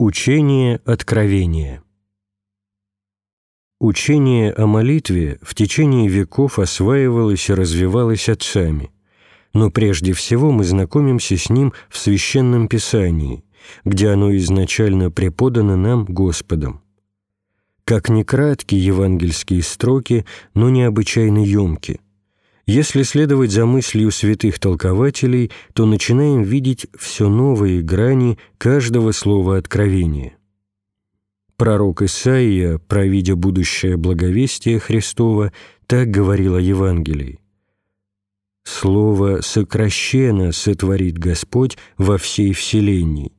Учение откровения Учение о молитве в течение веков осваивалось и развивалось отцами, но прежде всего мы знакомимся с ним в Священном Писании, где оно изначально преподано нам Господом. Как ни краткие евангельские строки, но необычайно емки. Если следовать за мыслью святых толкователей, то начинаем видеть все новые грани каждого слова откровения. Пророк Исаия, провидя будущее благовестие Христова, так говорил о Евангелии. «Слово сокращенно сотворит Господь во всей вселенной».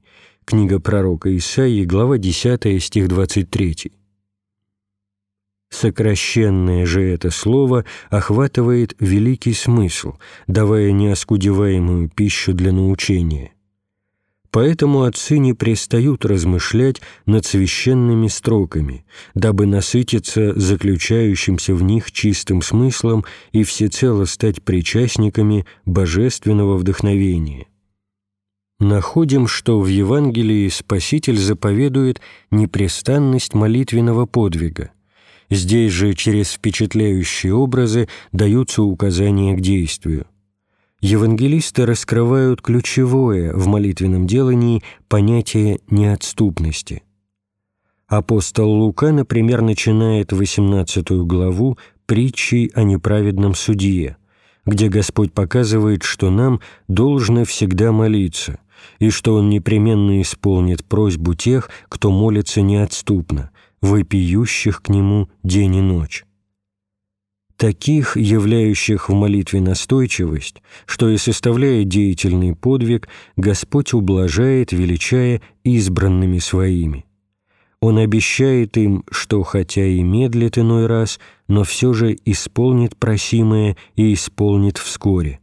Книга пророка Исаии, глава 10, стих 23. Сокращенное же это слово охватывает великий смысл, давая неоскудеваемую пищу для научения. Поэтому отцы не пристают размышлять над священными строками, дабы насытиться заключающимся в них чистым смыслом и всецело стать причастниками божественного вдохновения. Находим, что в Евангелии Спаситель заповедует непрестанность молитвенного подвига, Здесь же через впечатляющие образы даются указания к действию. Евангелисты раскрывают ключевое в молитвенном делании понятие неотступности. Апостол Лука, например, начинает 18 главу притчей о неправедном судье, где Господь показывает, что нам должно всегда молиться, и что Он непременно исполнит просьбу тех, кто молится неотступно, вопиющих к Нему день и ночь. Таких, являющих в молитве настойчивость, что и составляя деятельный подвиг, Господь ублажает, величая избранными Своими. Он обещает им, что хотя и медлит иной раз, но все же исполнит просимое и исполнит вскоре.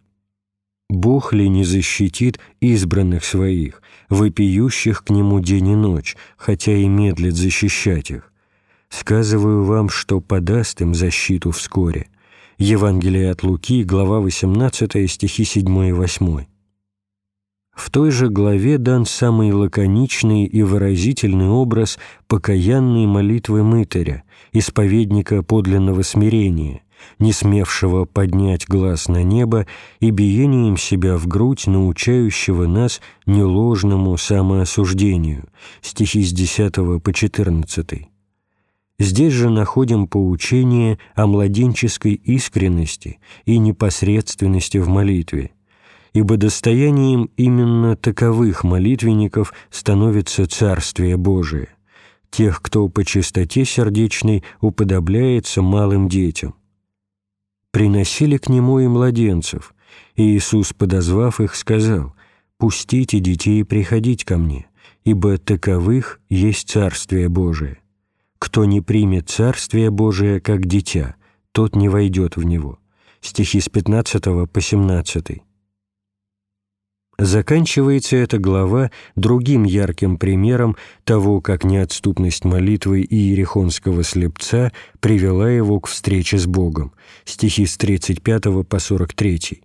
Бог ли не защитит избранных Своих, вопиющих к Нему день и ночь, хотя и медлит защищать их? Сказываю вам, что подаст им защиту вскоре. Евангелие от Луки, глава 18, стихи 7 и 8. В той же главе дан самый лаконичный и выразительный образ покаянной молитвы мытаря, исповедника подлинного смирения, не смевшего поднять глаз на небо и биением себя в грудь научающего нас неложному самоосуждению, стихи с 10 по 14. Здесь же находим поучение о младенческой искренности и непосредственности в молитве, ибо достоянием именно таковых молитвенников становится Царствие Божие, тех, кто по чистоте сердечной уподобляется малым детям. Приносили к Нему и младенцев, и Иисус, подозвав их, сказал, «Пустите детей приходить ко Мне, ибо таковых есть Царствие Божие». «Кто не примет Царствие Божие как дитя, тот не войдет в него». Стихи с 15 по 17. Заканчивается эта глава другим ярким примером того, как неотступность молитвы Иерихонского слепца привела его к встрече с Богом. Стихи с 35 по 43.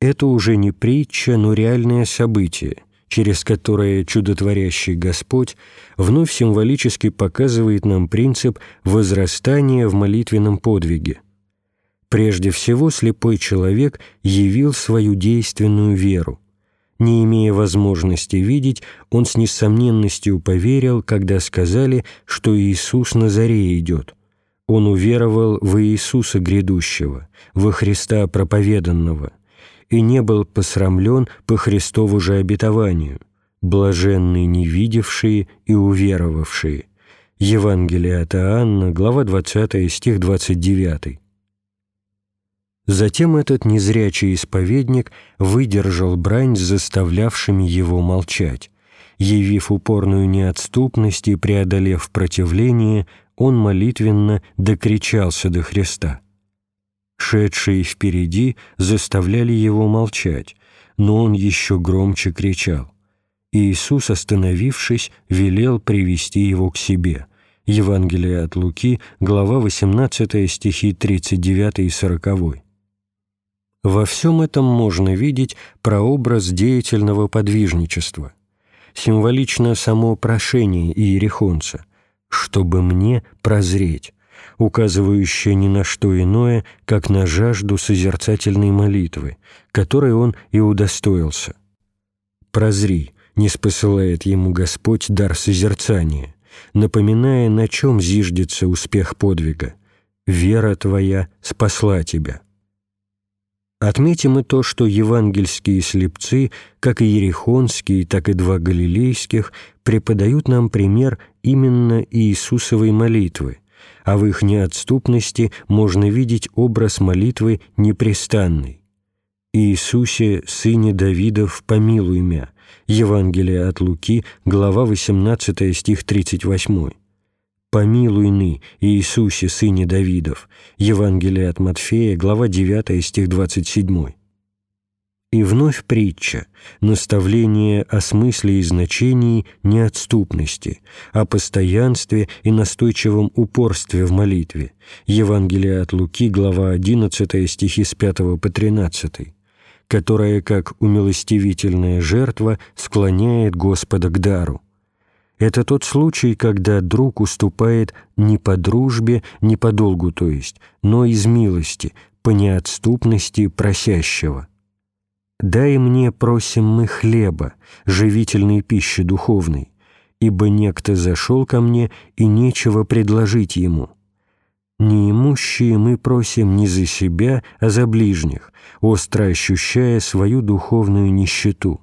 Это уже не притча, но реальное событие – через которое чудотворящий Господь вновь символически показывает нам принцип возрастания в молитвенном подвиге. Прежде всего, слепой человек явил свою действенную веру. Не имея возможности видеть, он с несомненностью поверил, когда сказали, что Иисус на заре идет. Он уверовал в Иисуса грядущего, во Христа проповеданного – и не был посрамлен по Христову же обетованию, блаженные не видевшие и уверовавшие. Евангелие от Иоанна, глава 20, стих 29. Затем этот незрячий исповедник выдержал брань с заставлявшими его молчать. Явив упорную неотступность и преодолев противление, он молитвенно докричался до Христа шедшие впереди, заставляли его молчать, но он еще громче кричал. Иисус, остановившись, велел привести его к себе. Евангелие от Луки, глава 18, стихи 39 и 40. Во всем этом можно видеть прообраз деятельного подвижничества. символично само прошение иерихонца «чтобы мне прозреть», указывающее ни на что иное, как на жажду созерцательной молитвы, которой он и удостоился. «Прозри», не спосылает ему Господь дар созерцания, напоминая, на чем зиждется успех подвига. «Вера твоя спасла тебя». Отметим и то, что евангельские слепцы, как и ерехонские, так и два галилейских, преподают нам пример именно Иисусовой молитвы, а в их неотступности можно видеть образ молитвы непрестанной. «Иисусе, Сыне Давидов, помилуй мя» Евангелие от Луки, глава 18, стих 38. «Помилуй ны, Иисусе, Сыне Давидов» Евангелие от Матфея, глава 9, стих 27. И вновь притча, наставление о смысле и значении неотступности, о постоянстве и настойчивом упорстве в молитве. Евангелие от Луки, глава 11, стихи с 5 по 13 которая, как умилостивительная жертва, склоняет Господа к дару. Это тот случай, когда друг уступает не по дружбе, не по долгу, то есть, но из милости, по неотступности просящего. «Дай мне, просим мы, хлеба, живительной пищи духовной, ибо некто зашел ко мне, и нечего предложить ему. Неимущие мы просим не за себя, а за ближних, остро ощущая свою духовную нищету»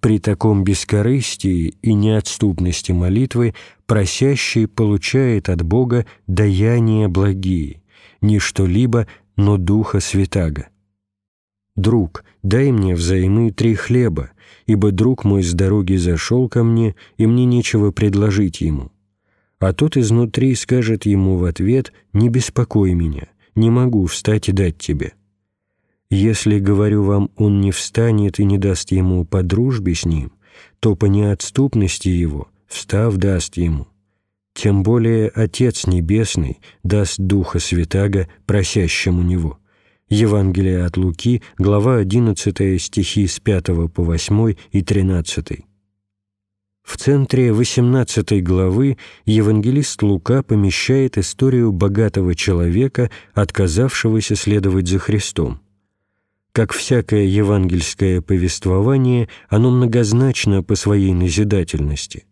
При таком бескорыстии и неотступности молитвы просящий получает от Бога даяние благие, не что-либо, но Духа Святаго. «Друг, дай мне взаймы три хлеба, ибо друг мой с дороги зашел ко мне, и мне нечего предложить ему». А тот изнутри скажет ему в ответ «Не беспокой меня, не могу встать и дать тебе». Если, говорю вам, он не встанет и не даст ему по дружбе с ним, то по неотступности его, встав, даст ему. Тем более Отец Небесный даст Духа Святаго просящему Него. Евангелие от Луки, глава 11, стихи с 5 по 8 и 13. В центре 18 главы евангелист Лука помещает историю богатого человека, отказавшегося следовать за Христом. Как всякое евангельское повествование, оно многозначно по своей назидательности.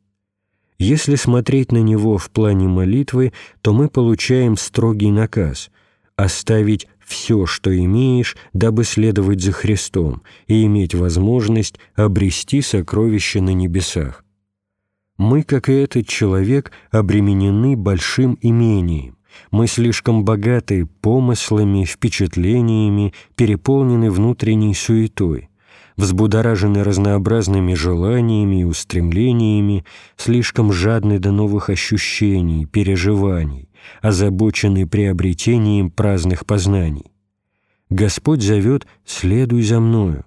Если смотреть на него в плане молитвы, то мы получаем строгий наказ – оставить все, что имеешь, дабы следовать за Христом и иметь возможность обрести сокровища на небесах. Мы, как и этот человек, обременены большим имением, мы слишком богаты помыслами, впечатлениями, переполнены внутренней суетой, взбудоражены разнообразными желаниями и устремлениями, слишком жадны до новых ощущений, переживаний, озабочены приобретением праздных познаний. Господь зовет «следуй за мною»,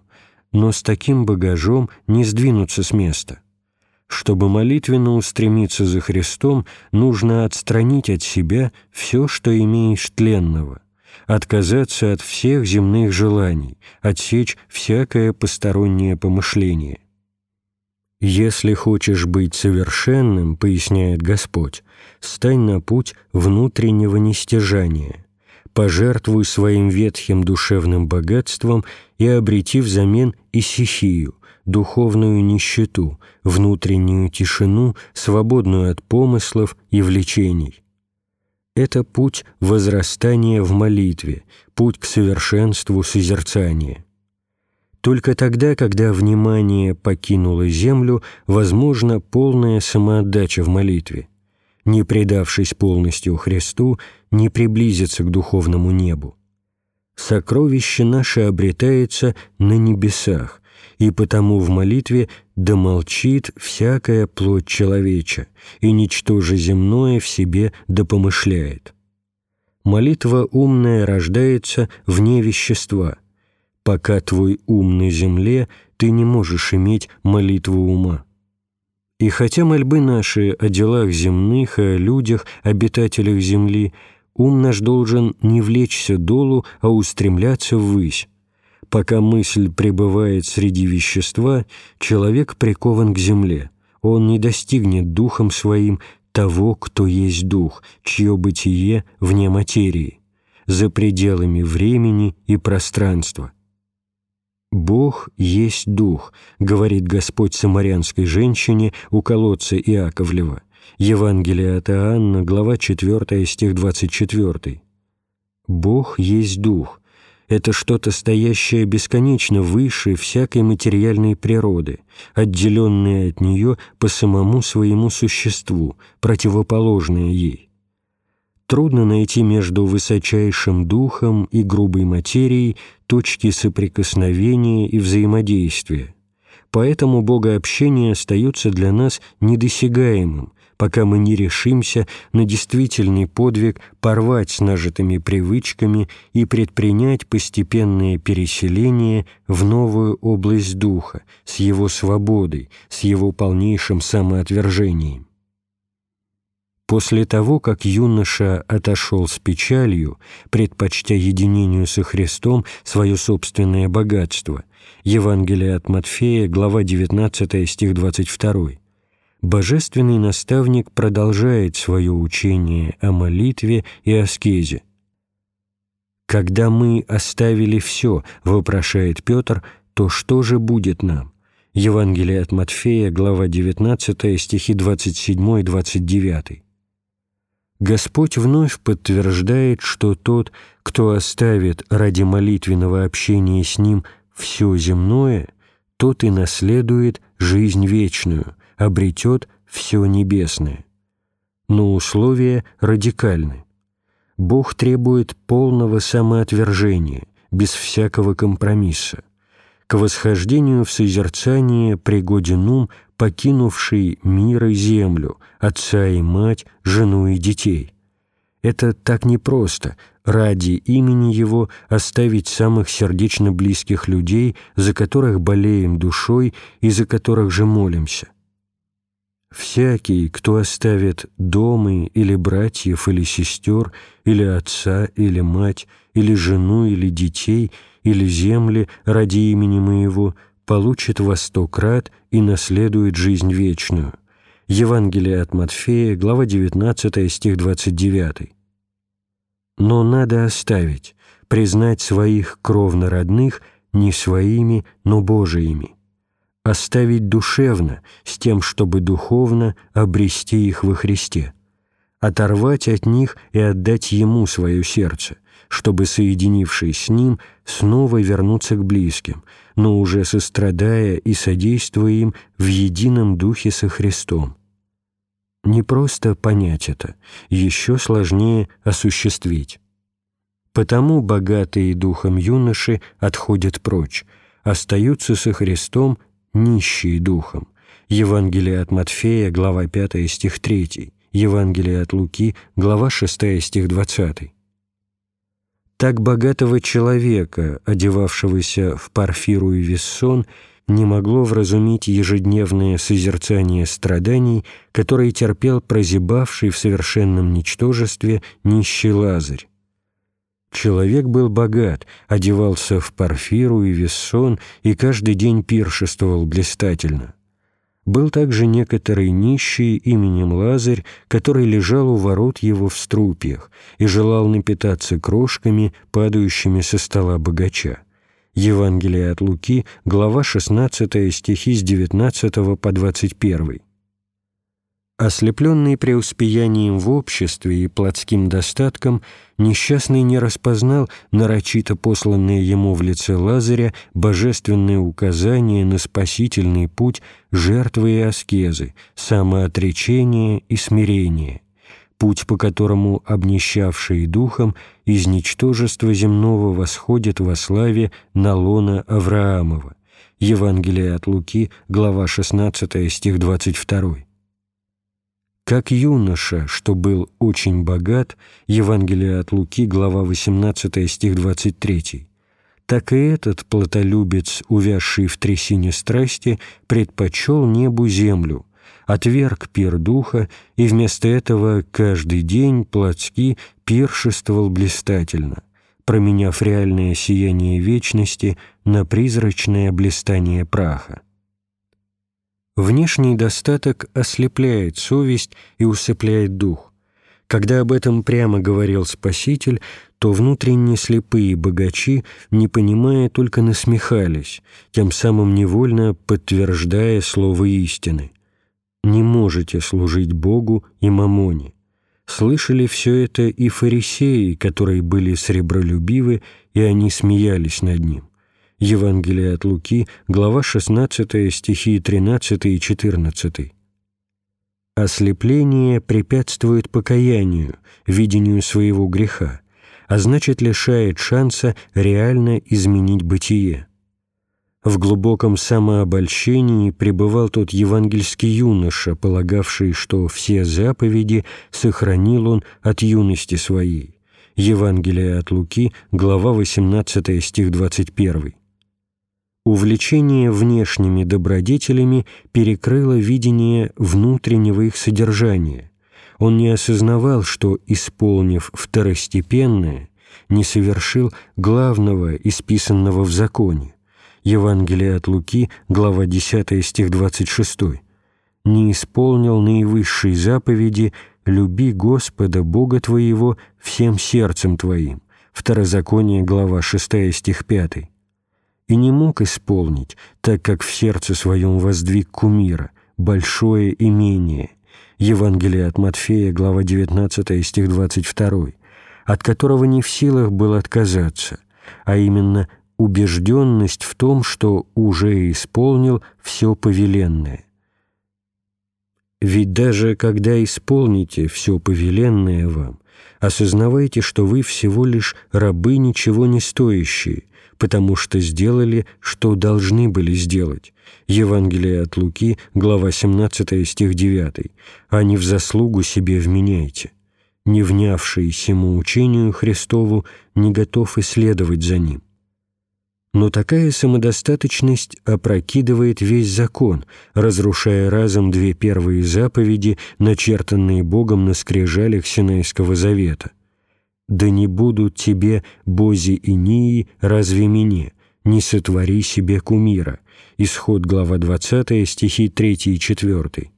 но с таким багажом не сдвинуться с места – чтобы молитвенно устремиться за Христом, нужно отстранить от себя все, что имеешь тленного, отказаться от всех земных желаний, отсечь всякое постороннее помышление. «Если хочешь быть совершенным, — поясняет Господь, — стань на путь внутреннего нестяжания, пожертвуй своим ветхим душевным богатством и обрети взамен исихию, духовную нищету, внутреннюю тишину, свободную от помыслов и влечений. Это путь возрастания в молитве, путь к совершенству созерцания. Только тогда, когда внимание покинуло землю, возможна полная самоотдача в молитве. Не предавшись полностью Христу, не приблизиться к духовному небу. Сокровище наше обретается на небесах, и потому в молитве домолчит всякая плоть человеча, и ничто же земное в себе допомышляет. Молитва умная рождается вне вещества. Пока твой ум на земле, ты не можешь иметь молитву ума. И хотя мольбы наши о делах земных, о людях, обитателях земли, ум наш должен не влечься долу, а устремляться ввысь, Пока мысль пребывает среди вещества, человек прикован к земле. Он не достигнет духом своим того, кто есть дух, чье бытие вне материи, за пределами времени и пространства. «Бог есть Дух», — говорит Господь самарянской женщине у колодца Иаковлева. Евангелие от Иоанна, глава 4, стих 24. «Бог есть Дух». Это что-то стоящее бесконечно выше всякой материальной природы, отделенное от нее по самому своему существу, противоположное ей трудно найти между высочайшим духом и грубой материей точки соприкосновения и взаимодействия. Поэтому богообщение остается для нас недосягаемым, пока мы не решимся на действительный подвиг порвать с нажитыми привычками и предпринять постепенное переселение в новую область духа, с его свободой, с его полнейшим самоотвержением. После того, как юноша отошел с печалью, предпочтя единению со Христом свое собственное богатство, Евангелие от Матфея, глава 19, стих 22, божественный наставник продолжает свое учение о молитве и аскезе. «Когда мы оставили все, — вопрошает Петр, — то что же будет нам?» Евангелие от Матфея, глава 19, стихи 27 и 29. Господь вновь подтверждает, что тот, кто оставит ради молитвенного общения с Ним все земное, тот и наследует жизнь вечную, обретет все небесное. Но условия радикальны. Бог требует полного самоотвержения, без всякого компромисса. К восхождению в созерцание пригоден ум покинувший мир и землю, отца и мать, жену и детей. Это так непросто ради имени Его оставить самых сердечно близких людей, за которых болеем душой и за которых же молимся. Всякий, кто оставит дома или братьев или сестер, или отца или мать, или жену или детей, или земли ради имени Моего – получит во сто крат и наследует жизнь вечную. Евангелие от Матфея, глава 19, стих 29. Но надо оставить, признать своих кровно-родных не своими, но Божиими. Оставить душевно, с тем, чтобы духовно обрести их во Христе. Оторвать от них и отдать Ему свое сердце – чтобы, соединившись с Ним, снова вернуться к близким, но уже сострадая и содействуя им в едином духе со Христом. Не просто понять это, еще сложнее осуществить. Потому богатые духом юноши отходят прочь, остаются со Христом нищие духом. Евангелие от Матфея, глава 5, стих 3, Евангелие от Луки, глава 6, стих 20 так богатого человека, одевавшегося в парфиру и вессон, не могло вразумить ежедневное созерцание страданий, которые терпел прозябавший в совершенном ничтожестве нищий Лазарь. Человек был богат, одевался в парфиру и вессон и каждый день пиршествовал блистательно. Был также некоторый нищий именем Лазарь, который лежал у ворот его в струпьях и желал напитаться крошками, падающими со стола богача. Евангелие от Луки, глава 16, стихи с 19 по 21. Ослепленный преуспеянием в обществе и плотским достатком, несчастный не распознал нарочито посланные ему в лице Лазаря божественные указания на спасительный путь жертвы и аскезы, самоотречения и смирения, путь, по которому обнищавшие духом из ничтожества земного восходят во славе на лона Авраамова. Евангелие от Луки, глава 16, стих 22. Как юноша, что был очень богат, Евангелие от Луки, глава 18, стих 23, так и этот плотолюбец, увязший в трясине страсти, предпочел небу землю, отверг пир духа и вместо этого каждый день плотски пиршествовал блистательно, променяв реальное сияние вечности на призрачное блистание праха. Внешний достаток ослепляет совесть и усыпляет дух. Когда об этом прямо говорил Спаситель, то внутренне слепые богачи, не понимая, только насмехались, тем самым невольно подтверждая слово истины. «Не можете служить Богу и мамоне». Слышали все это и фарисеи, которые были сребролюбивы, и они смеялись над ним. Евангелие от Луки, глава 16, стихи 13 и 14. Ослепление препятствует покаянию, видению своего греха, а значит лишает шанса реально изменить бытие. В глубоком самообольщении пребывал тот евангельский юноша, полагавший, что все заповеди сохранил он от юности своей. Евангелие от Луки, глава 18, стих 21. Увлечение внешними добродетелями перекрыло видение внутреннего их содержания. Он не осознавал, что, исполнив второстепенное, не совершил главного, исписанного в законе. Евангелие от Луки, глава 10, стих 26. «Не исполнил наивысшей заповеди «Люби Господа, Бога твоего, всем сердцем твоим». Второзаконие, глава 6, стих 5 и не мог исполнить, так как в сердце своем воздвиг кумира, большое имение. Евангелие от Матфея, глава 19, стих 22, от которого не в силах был отказаться, а именно убежденность в том, что уже исполнил все повеленное. Ведь даже когда исполните все повеленное вам, осознавайте, что вы всего лишь рабы ничего не стоящие, потому что сделали, что должны были сделать. Евангелие от Луки, глава 17, стих 9. «А не в заслугу себе вменяйте». Не внявший сему учению Христову не готов исследовать за ним. Но такая самодостаточность опрокидывает весь закон, разрушая разом две первые заповеди, начертанные Богом на скрижалях Синайского завета да не будут тебе бози и нии, разве мне, не сотвори себе кумира». Исход, глава 20, стихи 3 и 4.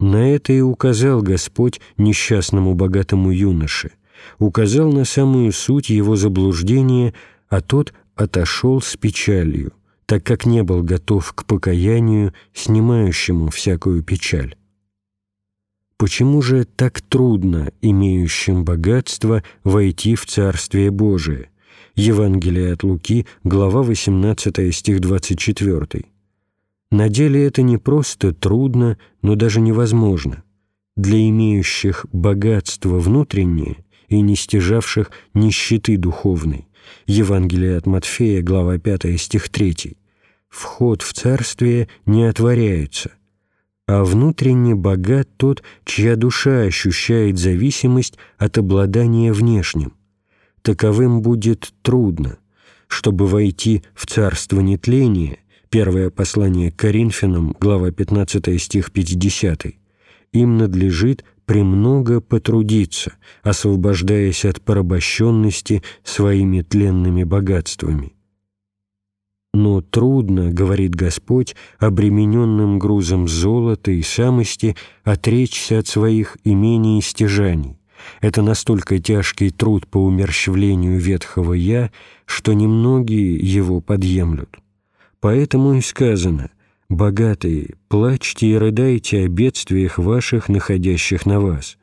На это и указал Господь несчастному богатому юноше, указал на самую суть его заблуждения, а тот отошел с печалью, так как не был готов к покаянию, снимающему всякую печаль. Почему же так трудно имеющим богатство войти в Царствие Божие? Евангелие от Луки, глава 18, стих 24. На деле это не просто трудно, но даже невозможно. Для имеющих богатство внутреннее и не стяжавших нищеты духовной. Евангелие от Матфея, глава 5, стих 3. Вход в Царствие не отворяется, а внутренне богат тот, чья душа ощущает зависимость от обладания внешним. Таковым будет трудно. Чтобы войти в царство нетления, первое послание к Коринфянам, глава 15 стих 50, им надлежит премного потрудиться, освобождаясь от порабощенности своими тленными богатствами. Но трудно, говорит Господь, обремененным грузом золота и самости отречься от своих имений и стяжаний. Это настолько тяжкий труд по умерщвлению ветхого «я», что немногие его подъемлют. Поэтому и сказано «Богатые, плачьте и рыдайте о бедствиях ваших, находящих на вас.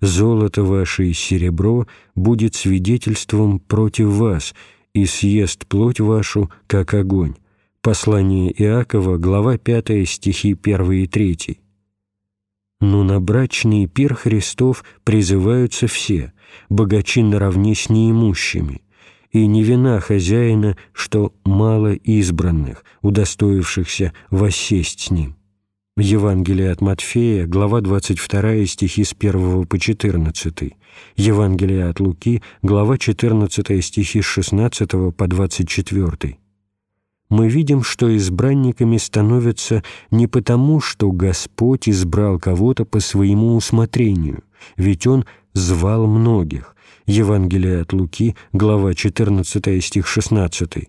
Золото ваше и серебро будет свидетельством против вас, и съест плоть вашу, как огонь». Послание Иакова, глава 5, стихи 1 и 3. Но на брачный пир Христов призываются все, богачи наравне с неимущими, и не вина хозяина, что мало избранных, удостоившихся воссесть с ним. Евангелие от Матфея, глава 22, стихи с 1 по 14. Евангелие от Луки, глава 14, стихи с 16 по 24. Мы видим, что избранниками становятся не потому, что Господь избрал кого-то по своему усмотрению, ведь Он звал многих, Евангелие от Луки, глава 14, стих 16.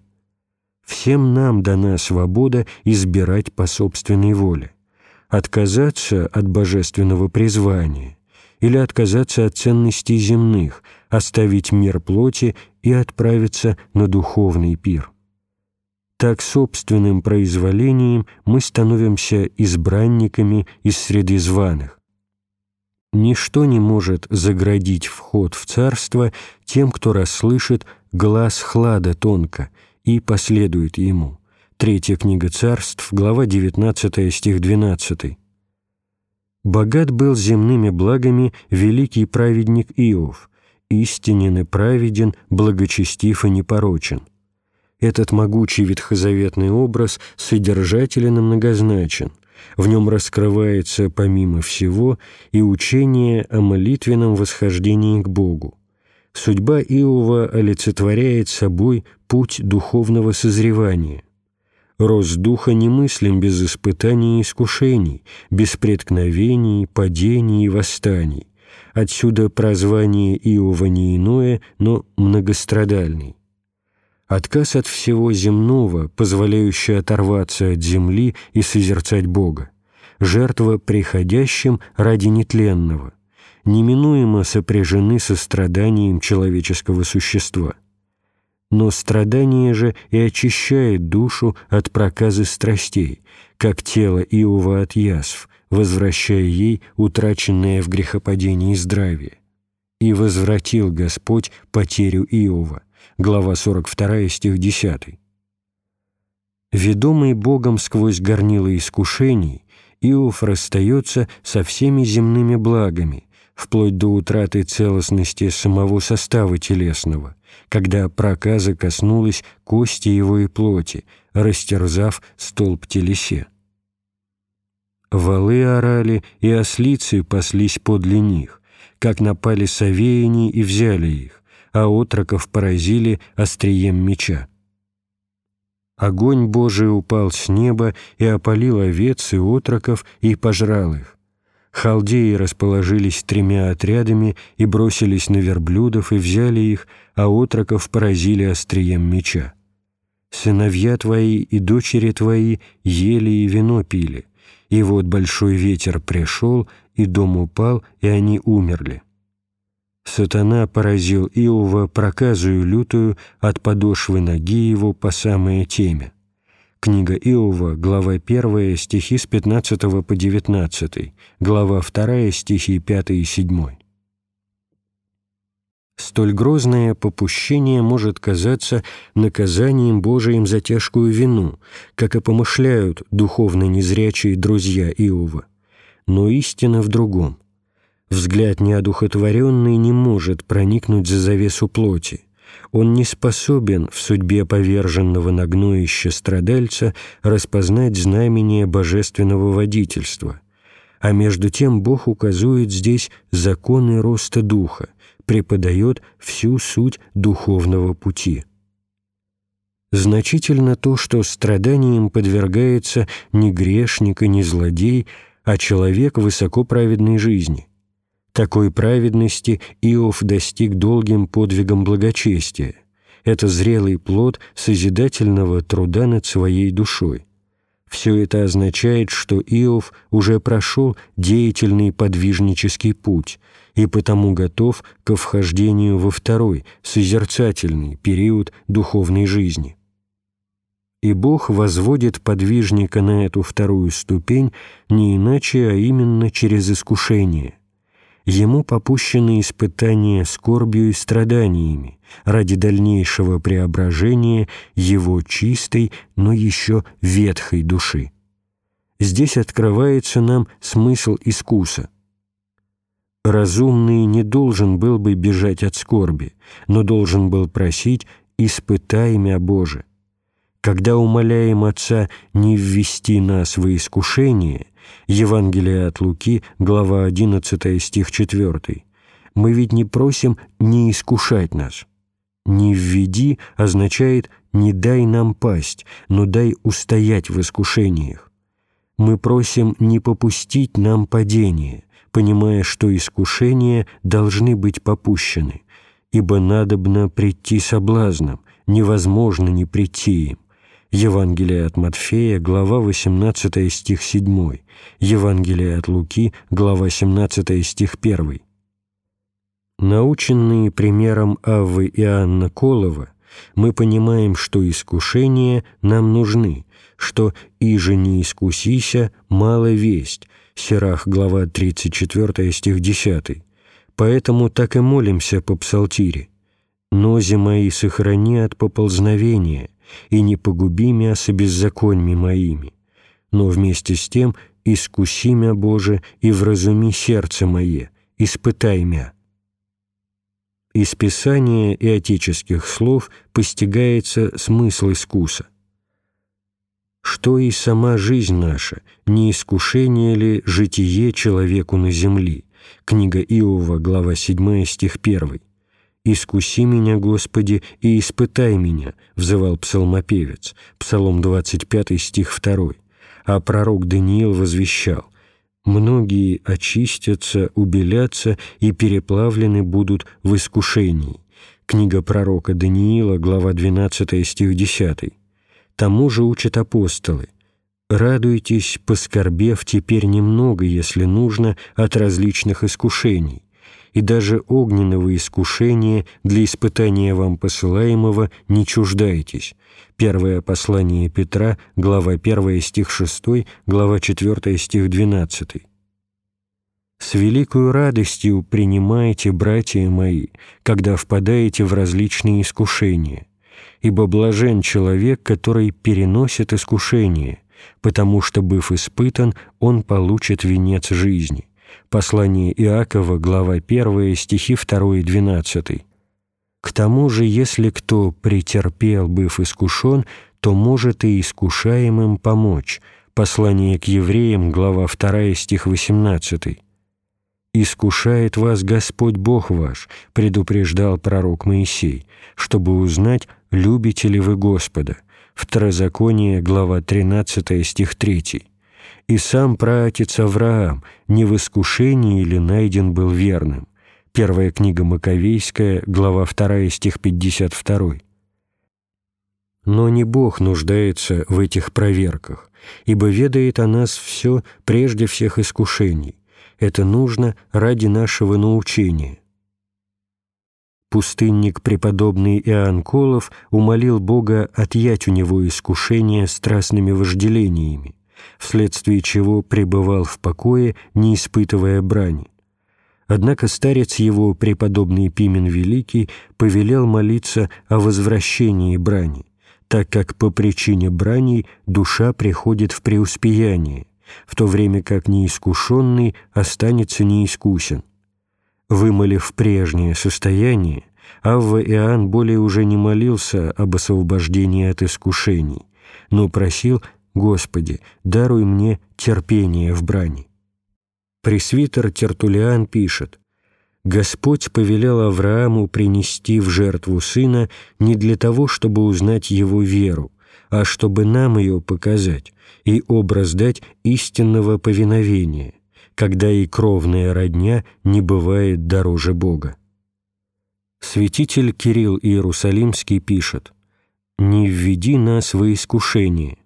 «Всем нам дана свобода избирать по собственной воле, отказаться от божественного призвания или отказаться от ценностей земных, оставить мир плоти и отправиться на духовный пир. Так собственным произволением мы становимся избранниками из среды званых. Ничто не может заградить вход в царство тем, кто расслышит глаз хлада тонко и последует ему. Третья книга царств, глава 19, стих 12. «Богат был земными благами великий праведник Иов, истинен и праведен, благочестив и непорочен. Этот могучий ветхозаветный образ содержателен и многозначен. В нем раскрывается, помимо всего, и учение о молитвенном восхождении к Богу. Судьба Иова олицетворяет собой путь духовного созревания. Рост духа немыслим без испытаний и искушений, без преткновений, падений и восстаний. Отсюда прозвание Иова не иное, но многострадальный. Отказ от всего земного, позволяющий оторваться от земли и созерцать Бога. Жертва приходящим ради нетленного. Неминуемо сопряжены со страданием человеческого существа. Но страдание же и очищает душу от проказы страстей, как тело Иова от язв, возвращая ей утраченное в грехопадении здравие. «И возвратил Господь потерю Иова» глава 42, стих 10. Ведомый Богом сквозь горнило искушений, Иов расстается со всеми земными благами, вплоть до утраты целостности самого состава телесного, когда проказа коснулась кости его и плоти, растерзав столб телесе. Валы орали и ослицы паслись подле них, как напали совеяни и взяли их, а отроков поразили острием меча. Огонь Божий упал с неба и опалил овец и отроков и пожрал их. Халдеи расположились тремя отрядами и бросились на верблюдов и взяли их, а отроков поразили острием меча. Сыновья твои и дочери твои ели и вино пили, и вот большой ветер пришел, и дом упал, и они умерли. Сатана поразил Иова проказую лютую от подошвы ноги его по самое темя. Книга Иова, глава 1, стихи с 15 по 19, глава 2, стихи 5 и 7. Столь грозное попущение может казаться наказанием Божиим за тяжкую вину, как и помышляют духовно незрячие друзья Иова. Но истина в другом – Взгляд неодухотворенный не может проникнуть за завесу плоти. Он не способен в судьбе поверженного на гноище страдальца распознать знамение божественного водительства. А между тем Бог указывает здесь законы роста духа, преподает всю суть духовного пути. Значительно то, что страданием подвергается не грешник и не злодей, а человек высокоправедной жизни. Такой праведности Иов достиг долгим подвигом благочестия. Это зрелый плод созидательного труда над своей душой. Все это означает, что Иов уже прошел деятельный подвижнический путь и потому готов ко вхождению во второй, созерцательный период духовной жизни. И Бог возводит подвижника на эту вторую ступень не иначе, а именно через искушение ему попущены испытания скорбью и страданиями ради дальнейшего преображения его чистой, но еще ветхой души. Здесь открывается нам смысл искуса. Разумный не должен был бы бежать от скорби, но должен был просить «испытай мя Боже». Когда умоляем Отца не ввести нас в искушение, Евангелие от Луки, глава 11, стих 4. Мы ведь не просим не искушать нас. «Не введи» означает «не дай нам пасть, но дай устоять в искушениях». Мы просим не попустить нам падение, понимая, что искушения должны быть попущены, ибо надобно прийти соблазном, невозможно не прийти им». Евангелие от Матфея, глава 18, стих 7, Евангелие от Луки, глава 17, стих 1. Наученные примером Аввы и Анна Колова, мы понимаем, что искушения нам нужны, что «иже не искусися, мало весть», Сирах, глава 34, стих 10. Поэтому так и молимся по псалтире. «Нози мои сохрани от поползновения, и не погуби мясо беззаконьми моими, но вместе с тем искуси мя, Боже, и вразуми сердце мое, испытай мя». Из Писания и отеческих слов постигается смысл искуса. Что и сама жизнь наша, не искушение ли житие человеку на земли? Книга Иова, глава 7, стих 1. «Искуси меня, Господи, и испытай меня», — взывал псалмопевец, Псалом 25, стих 2. А пророк Даниил возвещал — многие очистятся, убелятся и переплавлены будут в искушении. Книга пророка Даниила, глава 12, стих 10. Тому же учат апостолы. «Радуйтесь, поскорбев теперь немного, если нужно, от различных искушений, и даже огненного искушения для испытания вам посылаемого не чуждайтесь, Первое послание Петра, глава 1, стих 6, глава 4, стих 12. «С великою радостью принимайте, братья мои, когда впадаете в различные искушения, ибо блажен человек, который переносит искушение, потому что, быв испытан, он получит венец жизни». Послание Иакова, глава 1, стихи 2 и 12. К тому же, если кто претерпел, быв искушен, то может и искушаемым помочь. Послание к евреям, глава 2, стих 18. «Искушает вас Господь Бог ваш», — предупреждал пророк Моисей, чтобы узнать, любите ли вы Господа. Второзаконие, глава 13, стих 3. «И сам праотец Авраам не в искушении ли найден был верным, Первая книга Маковейская, глава 2, стих 52. Но не Бог нуждается в этих проверках, ибо ведает о нас все прежде всех искушений. Это нужно ради нашего научения. Пустынник преподобный Иоанн Колов умолил Бога отъять у него искушение страстными вожделениями, вследствие чего пребывал в покое, не испытывая брани. Однако старец его, преподобный Пимен Великий, повелел молиться о возвращении брани, так как по причине брани душа приходит в преуспеяние, в то время как неискушенный останется неискусен. Вымолив прежнее состояние, Авва Иоанн более уже не молился об освобождении от искушений, но просил «Господи, даруй мне терпение в брани». Пресвитер Тертулиан пишет, «Господь повелел Аврааму принести в жертву сына не для того, чтобы узнать его веру, а чтобы нам ее показать и образ дать истинного повиновения, когда и кровная родня не бывает дороже Бога». Святитель Кирилл Иерусалимский пишет, «Не введи нас во искушение,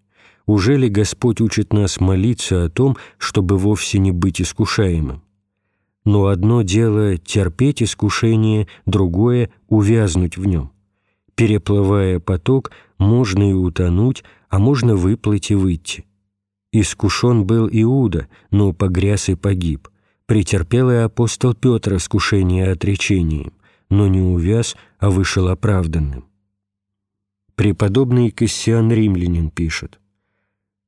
уже ли Господь учит нас молиться о том, чтобы вовсе не быть искушаемым? Но одно дело — терпеть искушение, другое — увязнуть в нем. Переплывая поток, можно и утонуть, а можно выплыть и выйти. Искушен был Иуда, но погряз и погиб. Претерпел и апостол Петр искушение отречением, но не увяз, а вышел оправданным. Преподобный Кассиан Римлянин пишет,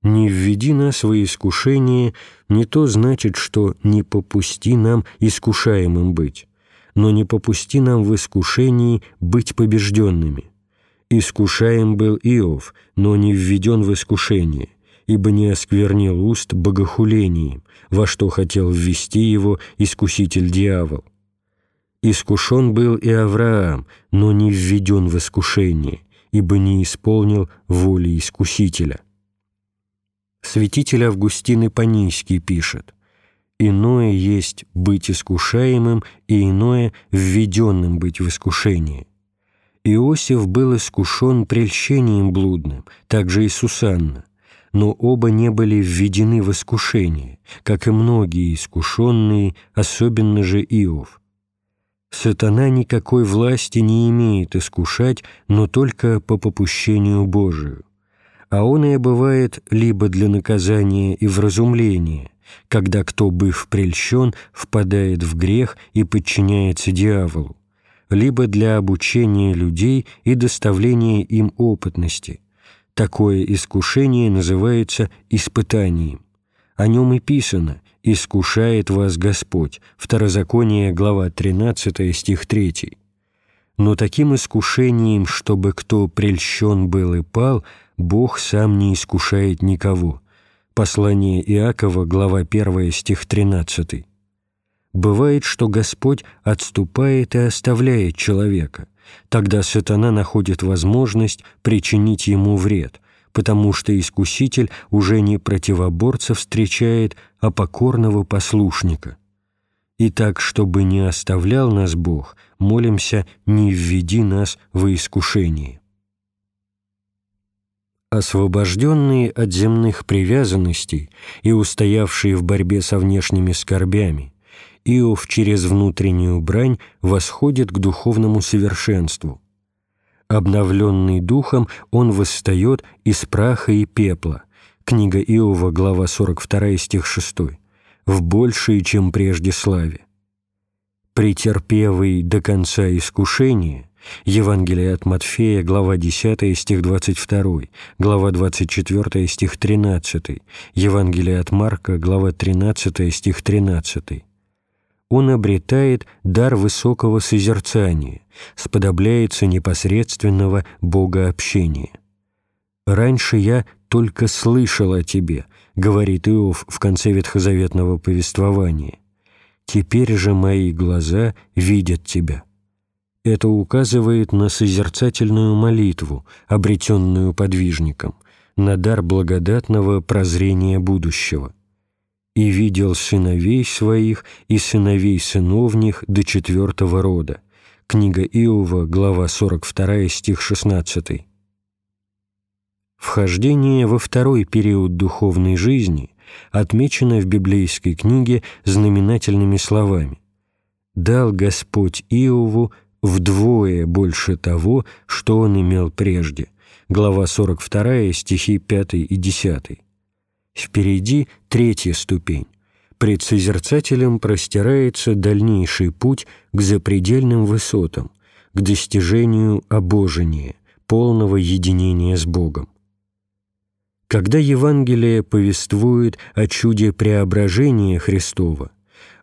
«Не введи нас во искушение» не то значит, что «не попусти нам искушаемым быть», но «не попусти нам в искушении быть побежденными». Искушаем был Иов, но не введен в искушение, ибо не осквернил уст богохулением, во что хотел ввести его искуситель-дьявол. Искушен был и Авраам, но не введен в искушение, ибо не исполнил воли искусителя. Святитель Августин Ипанийский пишет, Иное есть быть искушаемым, и иное — введенным быть в искушение. Иосиф был искушен прельщением блудным, также и Сусанна, но оба не были введены в искушение, как и многие искушенные, особенно же Иов. Сатана никакой власти не имеет искушать, но только по попущению Божию. А он и бывает либо для наказания и вразумления, когда кто, быв прельщен, впадает в грех и подчиняется дьяволу, либо для обучения людей и доставления им опытности. Такое искушение называется испытанием. О нем и писано «Искушает вас Господь» Второзаконие, глава 13, стих 3. Но таким искушением, чтобы кто прельщен был и пал, Бог сам не искушает никого – Послание Иакова, глава 1, стих 13. Бывает, что Господь отступает и оставляет человека. Тогда сатана находит возможность причинить ему вред, потому что искуситель уже не противоборца встречает, а покорного послушника. И так, чтобы не оставлял нас Бог, молимся, не введи нас во искушение освобожденные от земных привязанностей и устоявшие в борьбе со внешними скорбями, Иов через внутреннюю брань восходит к духовному совершенству. Обновленный духом, он восстает из праха и пепла. Книга Иова, глава 42, стих 6. «В большей, чем прежде славе». Претерпевый до конца искушения, Евангелие от Матфея, глава 10, стих 22, глава 24, стих 13, Евангелие от Марка, глава 13, стих 13. Он обретает дар высокого созерцания, сподобляется непосредственного богообщения. «Раньше я только слышал о тебе», — говорит Иов в конце ветхозаветного повествования. «Теперь же мои глаза видят тебя». Это указывает на созерцательную молитву, обретенную подвижником, на дар благодатного прозрения будущего. «И видел сыновей своих и сыновей сыновних до четвертого рода». Книга Иова, глава 42, стих 16. Вхождение во второй период духовной жизни отмечено в библейской книге знаменательными словами «Дал Господь Иову вдвое больше того, что он имел прежде. Глава 42, стихи 5 и 10. Впереди третья ступень. Пред созерцателем простирается дальнейший путь к запредельным высотам, к достижению обожения, полного единения с Богом. Когда Евангелие повествует о чуде преображения Христова,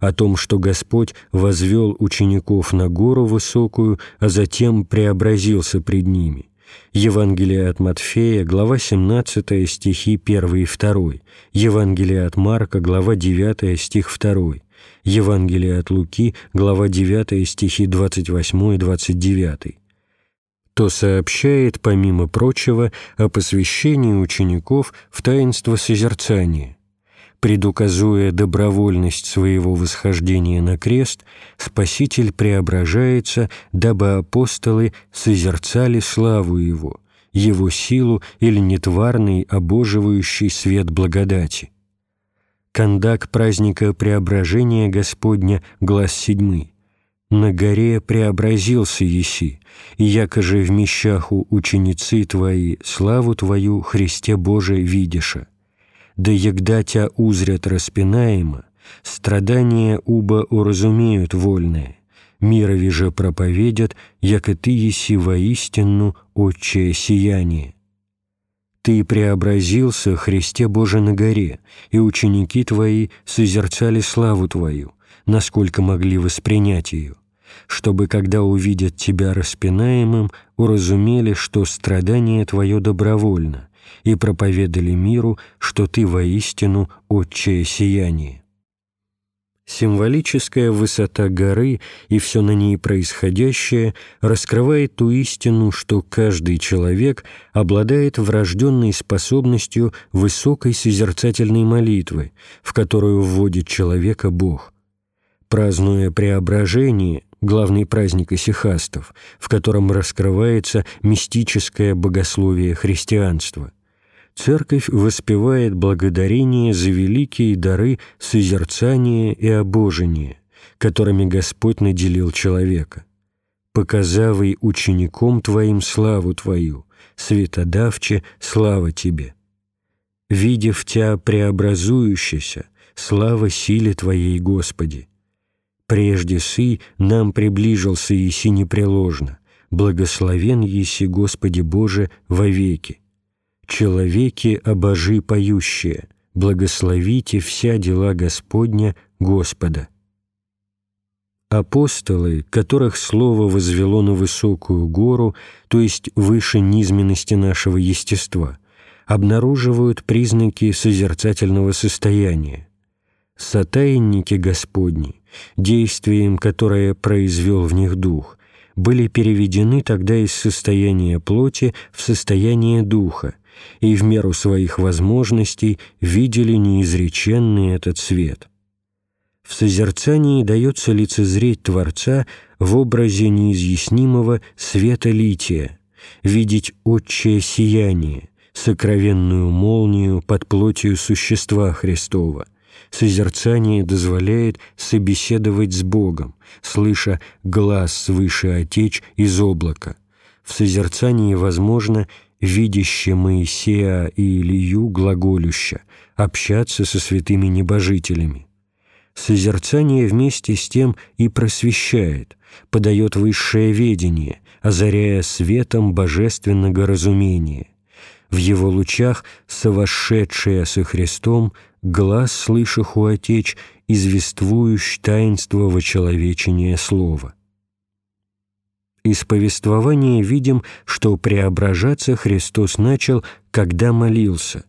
о том, что Господь возвел учеников на гору высокую, а затем преобразился пред ними. Евангелие от Матфея, глава 17, стихи 1 и 2, Евангелие от Марка, глава 9, стих 2, Евангелие от Луки, глава 9, стихи 28 и 29 то сообщает, помимо прочего, о посвящении учеников в таинство созерцания – предуказуя добровольность своего восхождения на крест, Спаситель преображается, дабы апостолы созерцали славу Его, Его силу или нетварный, обоживающий свет благодати. Кондак праздника преображения Господня, глаз седьмый. «На горе преобразился еси, и якоже в мещаху ученицы Твои славу Твою, Христе Боже, видиша» да егда тя узрят распинаемо, страдания уба уразумеют вольное, мирови же проповедят, яко ты еси воистину отчее сияние. Ты преобразился, Христе Боже, на горе, и ученики Твои созерцали славу Твою, насколько могли воспринять ее, чтобы, когда увидят Тебя распинаемым, уразумели, что страдание Твое добровольно, и проповедали миру, что Ты воистину отчее сияние. Символическая высота горы и все на ней происходящее раскрывает ту истину, что каждый человек обладает врожденной способностью высокой созерцательной молитвы, в которую вводит человека Бог. Празднуя преображение, главный праздник исихастов, в котором раскрывается мистическое богословие христианства – Церковь воспевает благодарение за великие дары созерцания и обожения, которыми Господь наделил человека. «Показавый учеником Твоим славу Твою, светодавче слава Тебе». «Видев Тя преобразующийся, слава силе Твоей, Господи». «Прежде Сы нам приближился Еси непреложно, благословен Еси, Господи Боже, вовеки человеки обожи поющие, благословите вся дела Господня Господа. Апостолы, которых Слово возвело на высокую гору, то есть выше низменности нашего естества, обнаруживают признаки созерцательного состояния. Сотаинники Господни, действием, которое произвел в них Дух, были переведены тогда из состояния плоти в состояние Духа, и в меру своих возможностей видели неизреченный этот свет. В созерцании дается лицезреть Творца в образе неизъяснимого света лития, видеть отчее сияние, сокровенную молнию под плотью существа Христова. Созерцание дозволяет собеседовать с Богом, слыша глаз свыше отеч из облака. В созерцании возможно видяще Моисея и Илью глаголюща, общаться со святыми небожителями. Созерцание вместе с тем и просвещает, подает высшее ведение, озаряя светом божественного разумения. В его лучах совошедшая со Христом глаз слышах у Отеч, извествующ таинство вочеловечения Слова. Из повествования видим, что преображаться Христос начал, когда молился.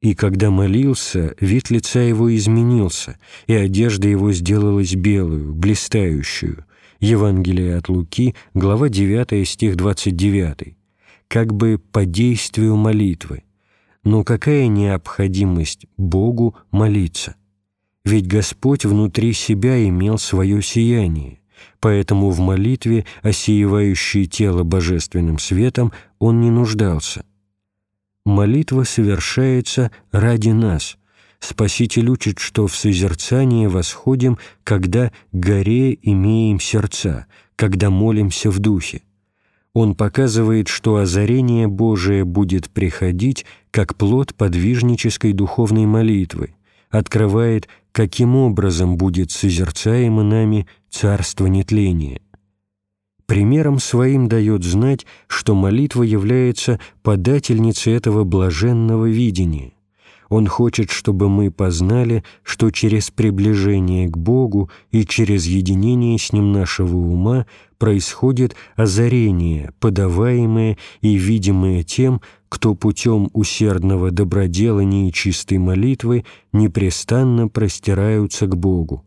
И когда молился, вид лица его изменился, и одежда его сделалась белую, блистающую. Евангелие от Луки, глава 9, стих 29. Как бы по действию молитвы. Но какая необходимость Богу молиться? Ведь Господь внутри себя имел свое сияние поэтому в молитве, осеивающей тело божественным светом, он не нуждался. Молитва совершается ради нас. Спаситель учит, что в созерцании восходим, когда горе имеем сердца, когда молимся в духе. Он показывает, что озарение Божие будет приходить как плод подвижнической духовной молитвы, открывает, каким образом будет созерцаемо нами царство нетления. Примером своим дает знать, что молитва является подательницей этого блаженного видения. Он хочет, чтобы мы познали, что через приближение к Богу и через единение с Ним нашего ума происходит озарение, подаваемое и видимое тем, кто путем усердного доброделания и чистой молитвы непрестанно простираются к Богу.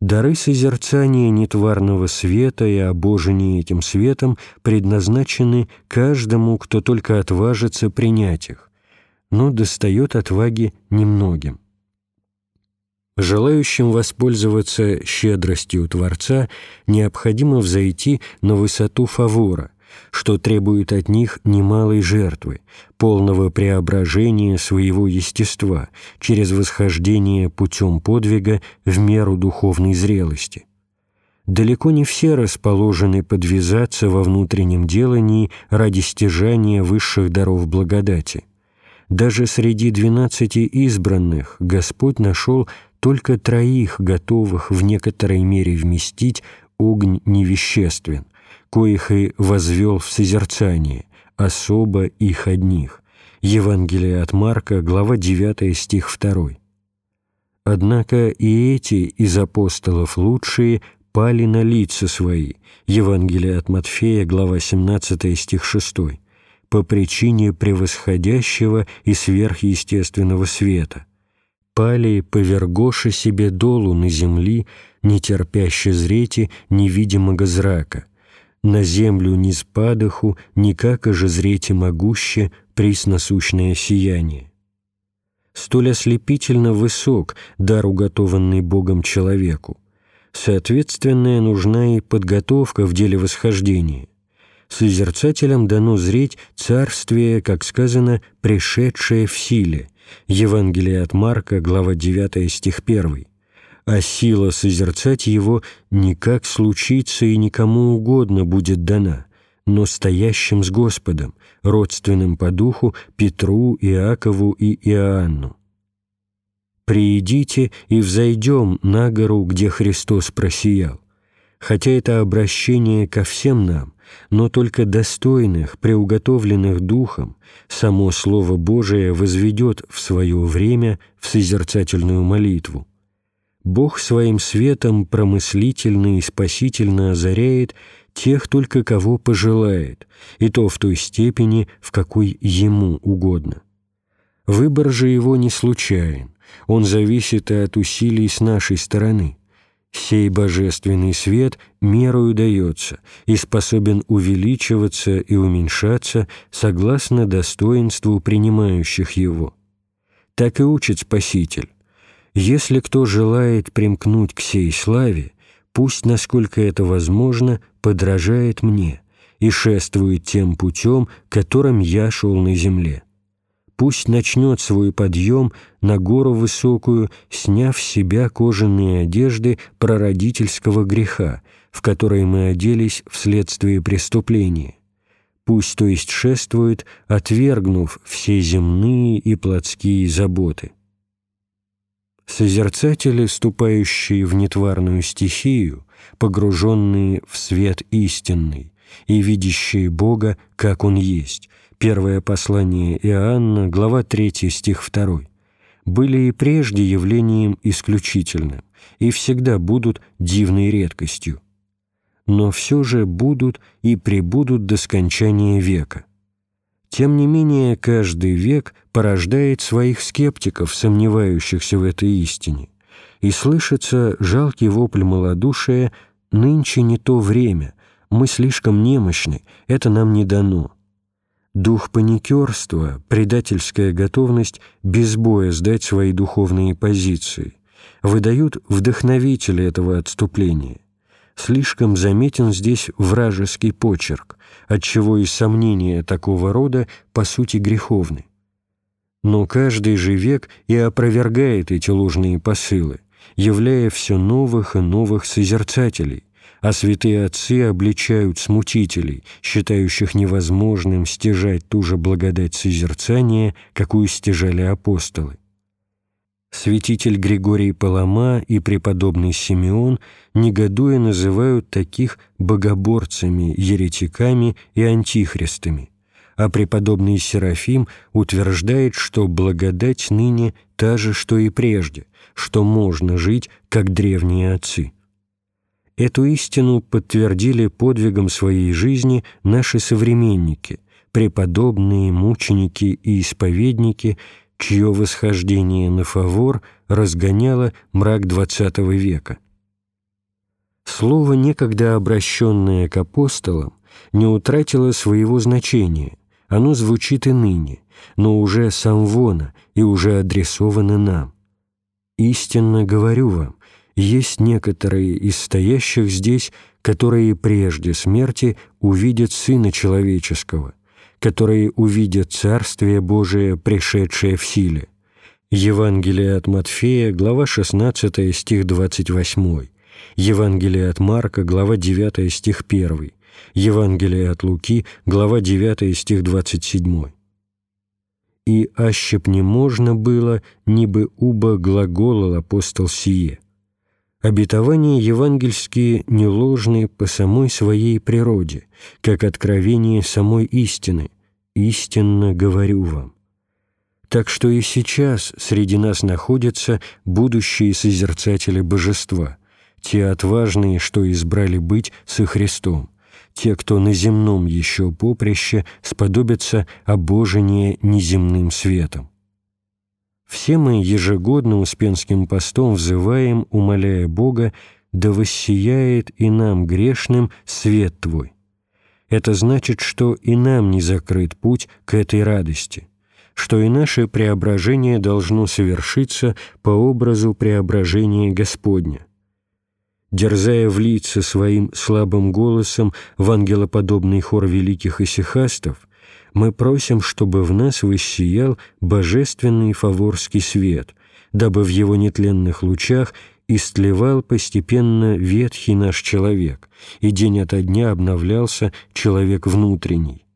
Дары созерцания нетварного света и обожения этим светом предназначены каждому, кто только отважится принять их, но достает отваги немногим. Желающим воспользоваться щедростью Творца необходимо взойти на высоту фавора, что требует от них немалой жертвы, полного преображения своего естества через восхождение путем подвига в меру духовной зрелости. Далеко не все расположены подвязаться во внутреннем делании ради стяжания высших даров благодати. Даже среди двенадцати избранных Господь нашел только троих, готовых в некоторой мере вместить огонь невеществен, коих и возвел в созерцание, особо их одних. Евангелие от Марка, глава 9, стих 2. Однако и эти из апостолов лучшие пали на лица свои. Евангелие от Матфея, глава 17, стих 6 по причине превосходящего и сверхъестественного света. пали повергоша себе долу на земли, не терпяще зрети невидимого зрака, на землю не спадаху, никак же зрети могуще присносущное сияние. Столь ослепительно высок дар, уготованный Богом человеку. Соответственная нужна и подготовка в деле восхождения. Созерцателям дано зреть царствие, как сказано, пришедшее в силе. Евангелие от Марка, глава 9, стих 1 а сила созерцать его никак случится и никому угодно будет дана, но стоящим с Господом, родственным по духу Петру, Иакову и Иоанну. «Приидите и взойдем на гору, где Христос просиял». Хотя это обращение ко всем нам, но только достойных, преуготовленных Духом, само Слово Божие возведет в свое время в созерцательную молитву. Бог своим светом промыслительно и спасительно озаряет тех только кого пожелает, и то в той степени, в какой ему угодно. Выбор же его не случайен, он зависит и от усилий с нашей стороны. Сей божественный свет мерою дается и способен увеличиваться и уменьшаться согласно достоинству принимающих его. Так и учит Спаситель. Если кто желает примкнуть к сей славе, пусть, насколько это возможно, подражает мне и шествует тем путем, которым я шел на земле. Пусть начнет свой подъем на гору высокую, сняв с себя кожаные одежды прародительского греха, в которые мы оделись вследствие преступления. Пусть, то есть, шествует, отвергнув все земные и плотские заботы. Созерцатели, ступающие в нетварную стихию, погруженные в свет истинный и видящие Бога, как Он есть, первое послание Иоанна, глава 3, стих 2, были и прежде явлением исключительным и всегда будут дивной редкостью, но все же будут и пребудут до скончания века. Тем не менее, каждый век порождает своих скептиков, сомневающихся в этой истине, и слышится жалкий вопль малодушия «нынче не то время, мы слишком немощны, это нам не дано». Дух паникерства, предательская готовность без боя сдать свои духовные позиции, выдают вдохновители этого отступления слишком заметен здесь вражеский почерк, отчего и сомнения такого рода по сути греховны. Но каждый же век и опровергает эти ложные посылы, являя все новых и новых созерцателей, а святые отцы обличают смутителей, считающих невозможным стяжать ту же благодать созерцания, какую стяжали апостолы святитель Григорий Палама и преподобный Симеон, негодуя называют таких богоборцами, еретиками и антихристами, а преподобный Серафим утверждает, что благодать ныне та же, что и прежде, что можно жить, как древние отцы. Эту истину подтвердили подвигом своей жизни наши современники, преподобные, мученики и исповедники – чье восхождение на фавор разгоняло мрак XX века. Слово, некогда обращенное к апостолам, не утратило своего значения, оно звучит и ныне, но уже самвона и уже адресовано нам. Истинно говорю вам, есть некоторые из стоящих здесь, которые прежде смерти увидят Сына Человеческого – которые увидят Царствие Божие, пришедшее в силе. Евангелие от Матфея, глава 16, стих 28. Евангелие от Марка, глава 9, стих 1. Евангелие от Луки, глава 9, стих 27. «И ащеп не можно было, ни бы уба глаголал апостол сие». Обетования евангельские не ложны по самой своей природе, как откровение самой истины. Истинно говорю вам. Так что и сейчас среди нас находятся будущие созерцатели божества, те отважные, что избрали быть со Христом, те, кто на земном еще поприще сподобятся обожения неземным светом. Все мы ежегодно Успенским постом взываем, умоляя Бога, да воссияет и нам, грешным, свет Твой. Это значит, что и нам не закрыт путь к этой радости, что и наше преображение должно совершиться по образу преображения Господня. Дерзая влиться своим слабым голосом в ангелоподобный хор великих исихастов, мы просим, чтобы в нас воссиял божественный фаворский свет, дабы в его нетленных лучах истлевал постепенно ветхий наш человек, и день ото дня обновлялся человек внутренний.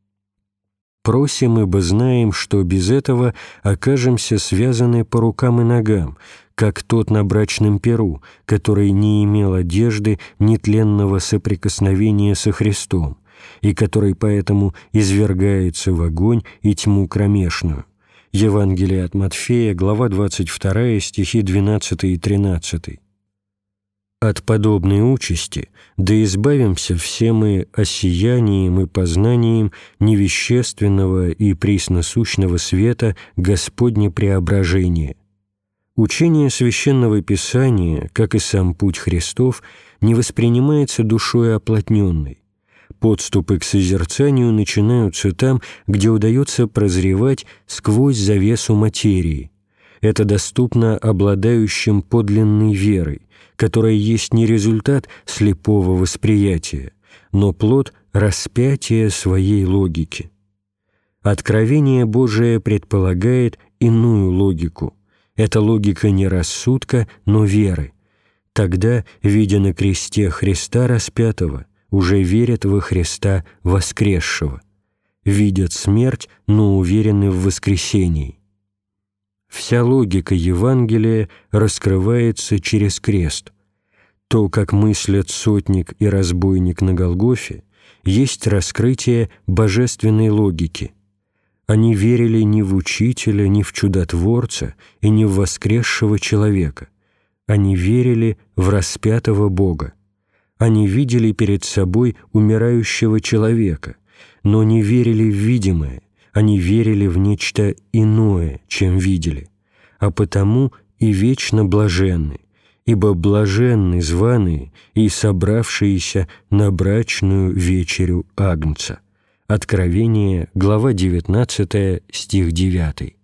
Просим, ибо знаем, что без этого окажемся связаны по рукам и ногам, как тот на брачном перу, который не имел одежды нетленного соприкосновения со Христом, и который поэтому извергается в огонь и тьму кромешную. Евангелие от Матфея, глава 22, стихи 12 и 13. От подобной участи да избавимся все мы осиянием и познанием невещественного и присносущного света Господне преображения. Учение Священного Писания, как и сам путь Христов, не воспринимается душой оплотненной, Подступы к созерцанию начинаются там, где удается прозревать сквозь завесу материи. Это доступно обладающим подлинной верой, которая есть не результат слепого восприятия, но плод распятия своей логики. Откровение Божие предполагает иную логику. Это логика не рассудка, но веры. Тогда, видя на кресте Христа распятого, уже верят во Христа воскресшего, видят смерть, но уверены в воскресении. Вся логика Евангелия раскрывается через крест. То, как мыслят сотник и разбойник на Голгофе, есть раскрытие божественной логики. Они верили не в учителя, не в чудотворца и не в воскресшего человека. Они верили в распятого Бога. Они видели перед собой умирающего человека, но не верили в видимое, они верили в нечто иное, чем видели, а потому и вечно блаженны, ибо блаженны званые и собравшиеся на брачную вечерю Агнца. Откровение, глава 19, стих 9.